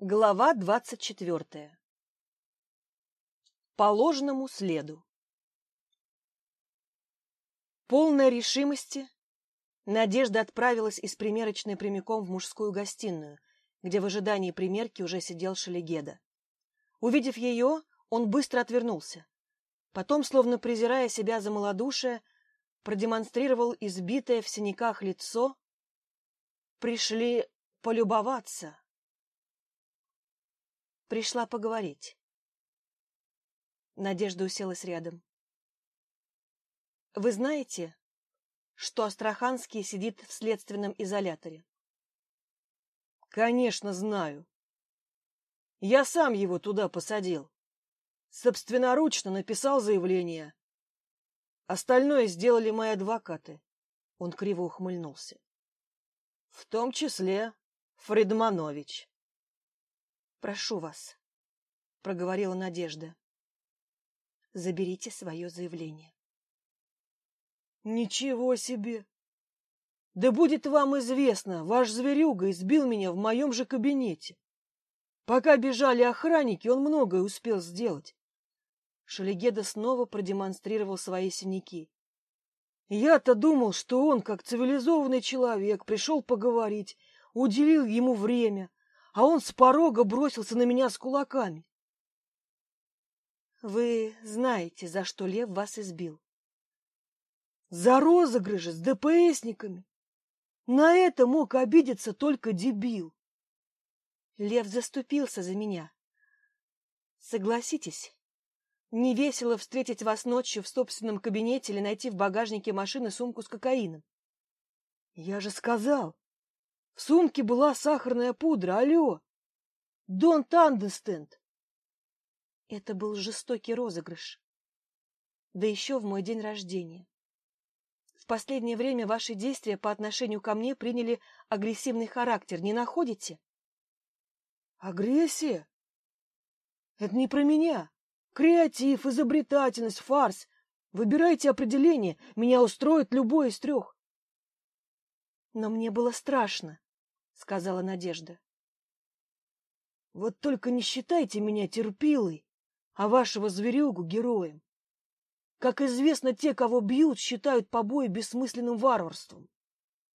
Глава двадцать четвертая. По ложному следу. Полная решимости, Надежда отправилась из примерочной прямиком в мужскую гостиную, где в ожидании примерки уже сидел Шелегеда. Увидев ее, он быстро отвернулся. Потом, словно презирая себя за малодушие, продемонстрировал избитое в синяках лицо. Пришли полюбоваться. Пришла поговорить. Надежда уселась рядом. Вы знаете, что Астраханский сидит в следственном изоляторе? Конечно, знаю. Я сам его туда посадил. Собственноручно написал заявление. Остальное сделали мои адвокаты. Он криво ухмыльнулся. В том числе Фредманович. Прошу вас, — проговорила Надежда. Заберите свое заявление. Ничего себе! Да будет вам известно, ваш зверюга избил меня в моем же кабинете. Пока бежали охранники, он многое успел сделать. Шелегеда снова продемонстрировал свои синяки. Я-то думал, что он, как цивилизованный человек, пришел поговорить, уделил ему время, а он с порога бросился на меня с кулаками. Вы знаете, за что Лев вас избил? За розыгрыши с ДПСниками. На это мог обидеться только дебил. Лев заступился за меня. Согласитесь, не весело встретить вас ночью в собственном кабинете или найти в багажнике машины сумку с кокаином. Я же сказал, в сумке была сахарная пудра, алло! Don't understand. Это был жестокий розыгрыш. Да еще в мой день рождения. В последнее время ваши действия по отношению ко мне приняли агрессивный характер, не находите? Агрессия? Это не про меня. Креатив, изобретательность, фарс. Выбирайте определение, меня устроит любой из трех. Но мне было страшно сказала Надежда. Вот только не считайте меня терпилой, а вашего зверюгу героем. Как известно, те, кого бьют, считают побои бессмысленным варварством.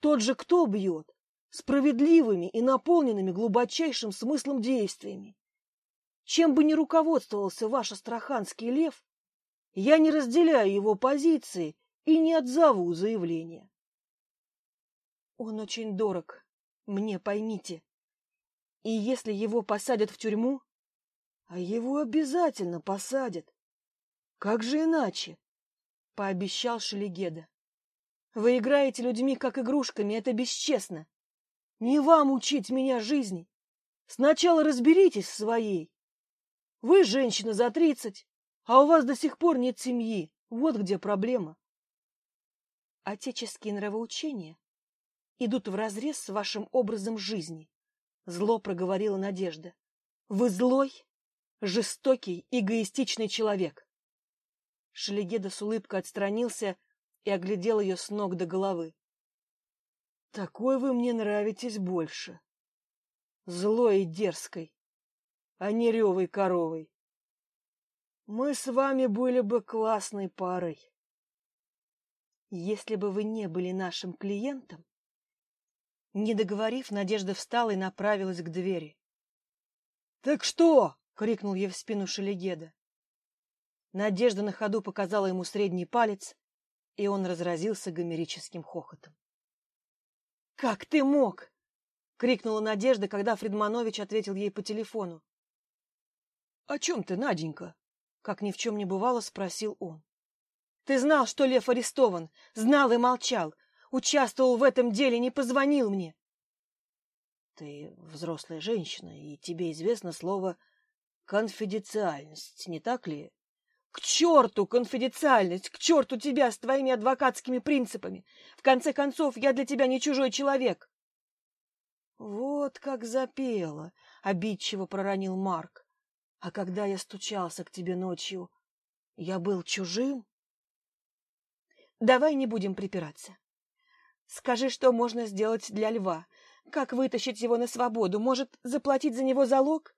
Тот же, кто бьет, справедливыми и наполненными глубочайшим смыслом действиями. Чем бы ни руководствовался ваш астраханский лев, я не разделяю его позиции и не отзову заявление. Он очень дорог, мне поймите. И если его посадят в тюрьму, а его обязательно посадят. Как же иначе? Пообещал Шелегеда. Вы играете людьми как игрушками, это бесчестно. Не вам учить меня жизни. Сначала разберитесь в своей. Вы женщина за тридцать, а у вас до сих пор нет семьи. Вот где проблема. Отеческие нравоучения идут вразрез с вашим образом жизни, — зло проговорила Надежда. Вы злой, жестокий, эгоистичный человек. Шелегеда с улыбкой отстранился и оглядел ее с ног до головы. — Такой вы мне нравитесь больше. Злой и дерзкой, а не ревой коровой. Мы с вами были бы классной парой. Если бы вы не были нашим клиентом, не договорив, Надежда встала и направилась к двери. — Так что? — крикнул ей в спину Шелегеда. Надежда на ходу показала ему средний палец, и он разразился гомерическим хохотом. — Как ты мог? — крикнула Надежда, когда Фредманович ответил ей по телефону. — О чем ты, Наденька? — как ни в чем не бывало, спросил он. — Ты знал, что Лев арестован, знал и молчал участвовал в этом деле, не позвонил мне. Ты взрослая женщина, и тебе известно слово «конфиденциальность», не так ли? К черту конфиденциальность, к черту тебя с твоими адвокатскими принципами. В конце концов, я для тебя не чужой человек. Вот как запела, — обидчиво проронил Марк. А когда я стучался к тебе ночью, я был чужим? Давай не будем припираться. Скажи, что можно сделать для льва. Как вытащить его на свободу? Может, заплатить за него залог?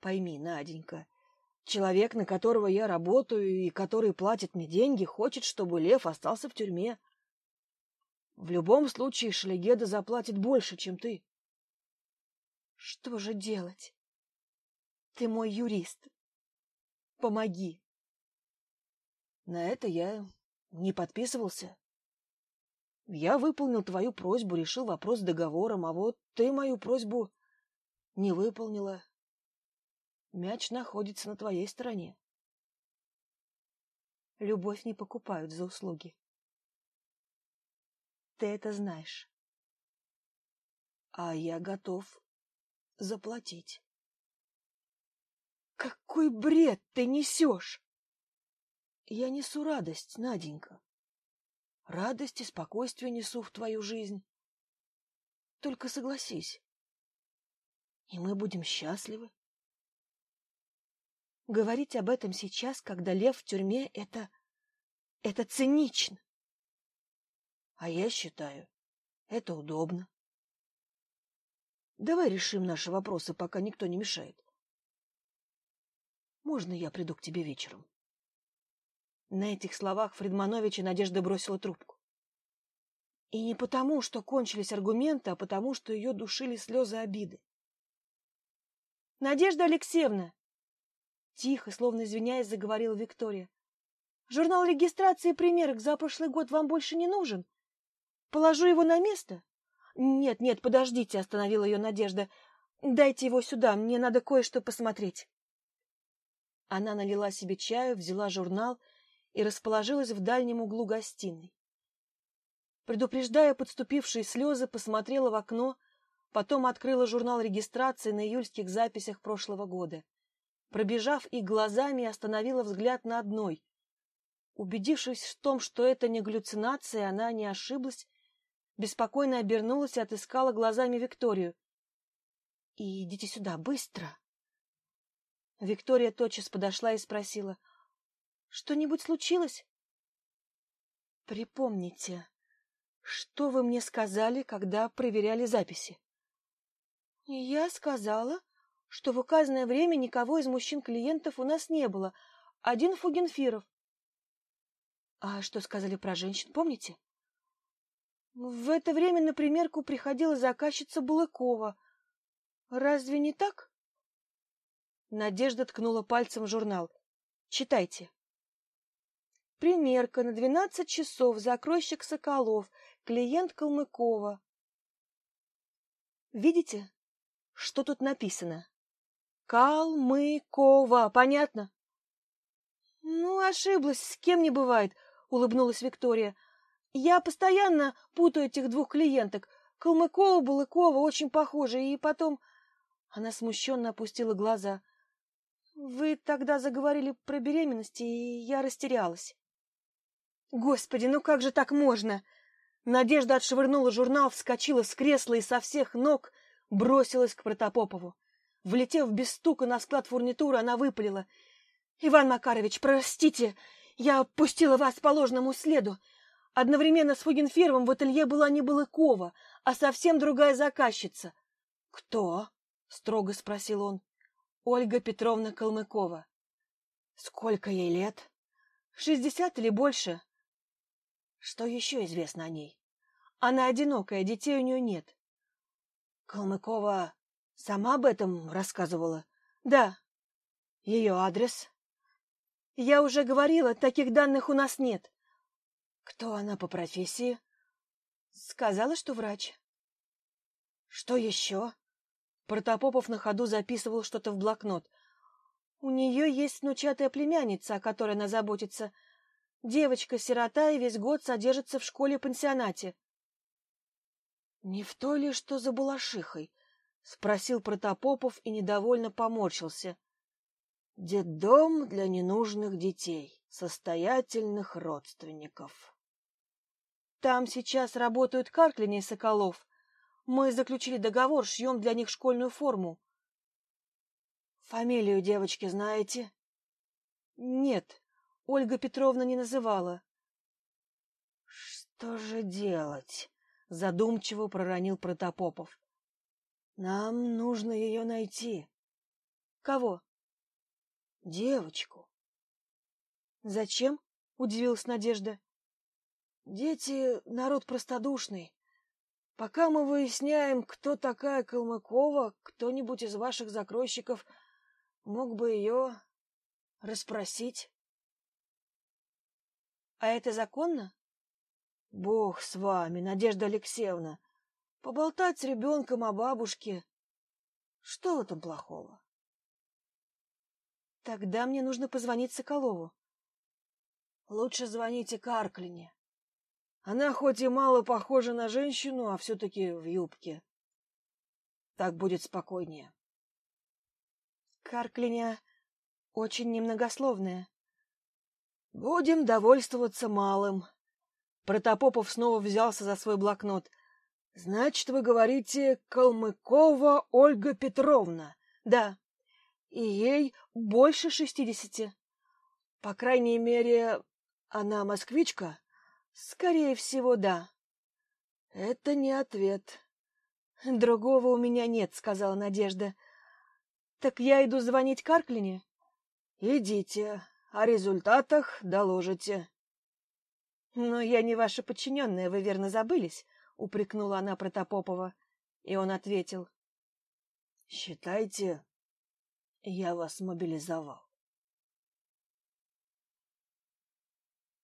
Пойми, Наденька, человек, на которого я работаю и который платит мне деньги, хочет, чтобы Лев остался в тюрьме. В любом случае Шлегеда заплатит больше, чем ты. Что же делать? Ты мой юрист. Помоги. На это я не подписывался. Я выполнил твою просьбу, решил вопрос с договором, а вот ты мою просьбу не выполнила. Мяч находится на твоей стороне. Любовь не покупают за услуги. Ты это знаешь. А я готов заплатить. Какой бред ты несешь! Я несу радость, Наденька. Радость и спокойствие несу в твою жизнь. Только согласись, и мы будем счастливы. Говорить об этом сейчас, когда лев в тюрьме, это... это цинично. А я считаю, это удобно. Давай решим наши вопросы, пока никто не мешает. Можно я приду к тебе вечером? На этих словах Фредмановича Надежда бросила трубку. И не потому, что кончились аргументы, а потому, что ее душили слезы обиды. — Надежда Алексеевна! — тихо, словно извиняясь, заговорила Виктория. — Журнал регистрации примерок за прошлый год вам больше не нужен? Положу его на место? — Нет, нет, подождите, — остановила ее Надежда. — Дайте его сюда, мне надо кое-что посмотреть. Она налила себе чаю, взяла журнал — и расположилась в дальнем углу гостиной. Предупреждая подступившие слезы, посмотрела в окно, потом открыла журнал регистрации на июльских записях прошлого года. Пробежав их глазами, остановила взгляд на одной. Убедившись в том, что это не галлюцинация, она не ошиблась, беспокойно обернулась и отыскала глазами Викторию. — Идите сюда, быстро! Виктория тотчас подошла и спросила — что-нибудь случилось? Припомните, что вы мне сказали, когда проверяли записи? Я сказала, что в указанное время никого из мужчин-клиентов у нас не было, один Фугенфиров. А что сказали про женщин, помните? В это время на примерку приходила заказчица Булыкова. Разве не так? Надежда ткнула пальцем в журнал. Читайте. Примерка на двенадцать часов, закройщик Соколов, клиент Калмыкова. Видите, что тут написано? Калмыкова, понятно? Ну, ошиблась, с кем не бывает, улыбнулась Виктория. Я постоянно путаю этих двух клиенток. Калмыкова, Балыкова очень похожи, и потом... Она смущенно опустила глаза. Вы тогда заговорили про беременность, и я растерялась. Господи, ну как же так можно? Надежда отшвырнула журнал, вскочила с кресла и со всех ног бросилась к Протопопову. Влетев без стука на склад фурнитуры, она выпалила. — Иван Макарович, простите, я пустила вас по ложному следу. Одновременно с Фугенфермом в ателье была не Балыкова, а совсем другая заказчица. — Кто? — строго спросил он. — Ольга Петровна Калмыкова. — Сколько ей лет? — Шестьдесят или больше. Что еще известно о ней? Она одинокая, детей у нее нет. Калмыкова сама об этом рассказывала? Да. Ее адрес? Я уже говорила, таких данных у нас нет. Кто она по профессии? Сказала, что врач. Что еще? Протопопов на ходу записывал что-то в блокнот. У нее есть внучатая племянница, о которой она заботится. Девочка-сирота и весь год содержится в школе-пансионате. — Не в то ли, что за Балашихой? — спросил Протопопов и недовольно поморщился. — Детдом для ненужных детей, состоятельных родственников. — Там сейчас работают Карклини и Соколов. Мы заключили договор, шьем для них школьную форму. — Фамилию девочки знаете? — Нет. Ольга Петровна не называла. — Что же делать? — Задумчиво проронил Протопопов. Нам нужно ее найти. Кого? Девочку. Зачем? Удивилась Надежда. Дети — народ простодушный. Пока мы выясняем, кто такая Калмыкова, кто-нибудь из ваших закройщиков мог бы ее расспросить. А это законно? Бог с вами, Надежда Алексеевна. Поболтать с ребенком о бабушке. Что в этом плохого? Тогда мне нужно позвонить Соколову. Лучше звоните Карклине. Она хоть и мало похожа на женщину, а все-таки в юбке. Так будет спокойнее. Карклиня очень немногословная. Будем довольствоваться малым. Протопопов снова взялся за свой блокнот. Значит, вы говорите Калмыкова Ольга Петровна? Да. И ей больше шестидесяти. По крайней мере, она москвичка? Скорее всего, да. Это не ответ. Другого у меня нет, сказала Надежда. Так я иду звонить Карклине? Идите, о результатах доложите. Но я не ваша подчиненная, вы верно забылись, упрекнула она Протопопова, и он ответил. Считайте, я вас мобилизовал.